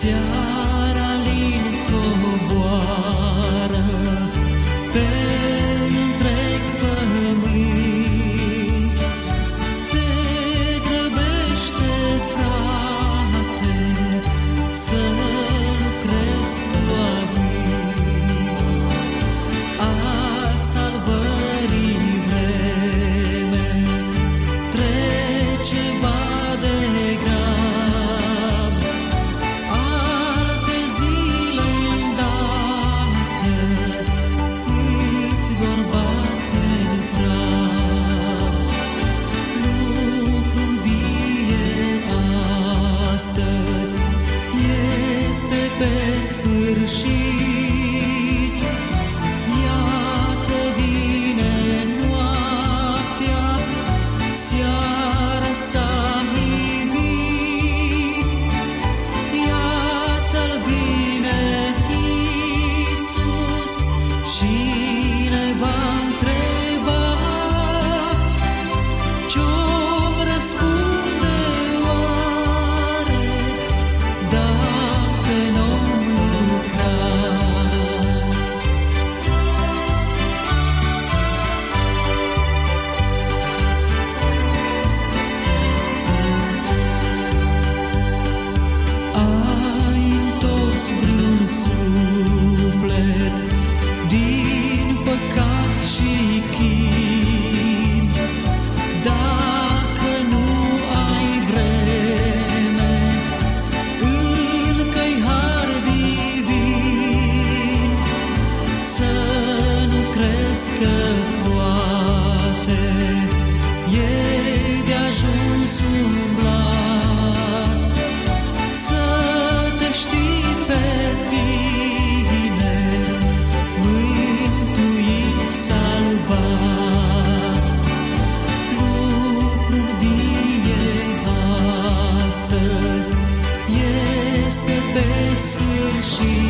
家。desfârșit. ajuns umblat. Să te știi pe tine Mântuit, salvat. Lucrul vie astăzi Este pe sfârșit.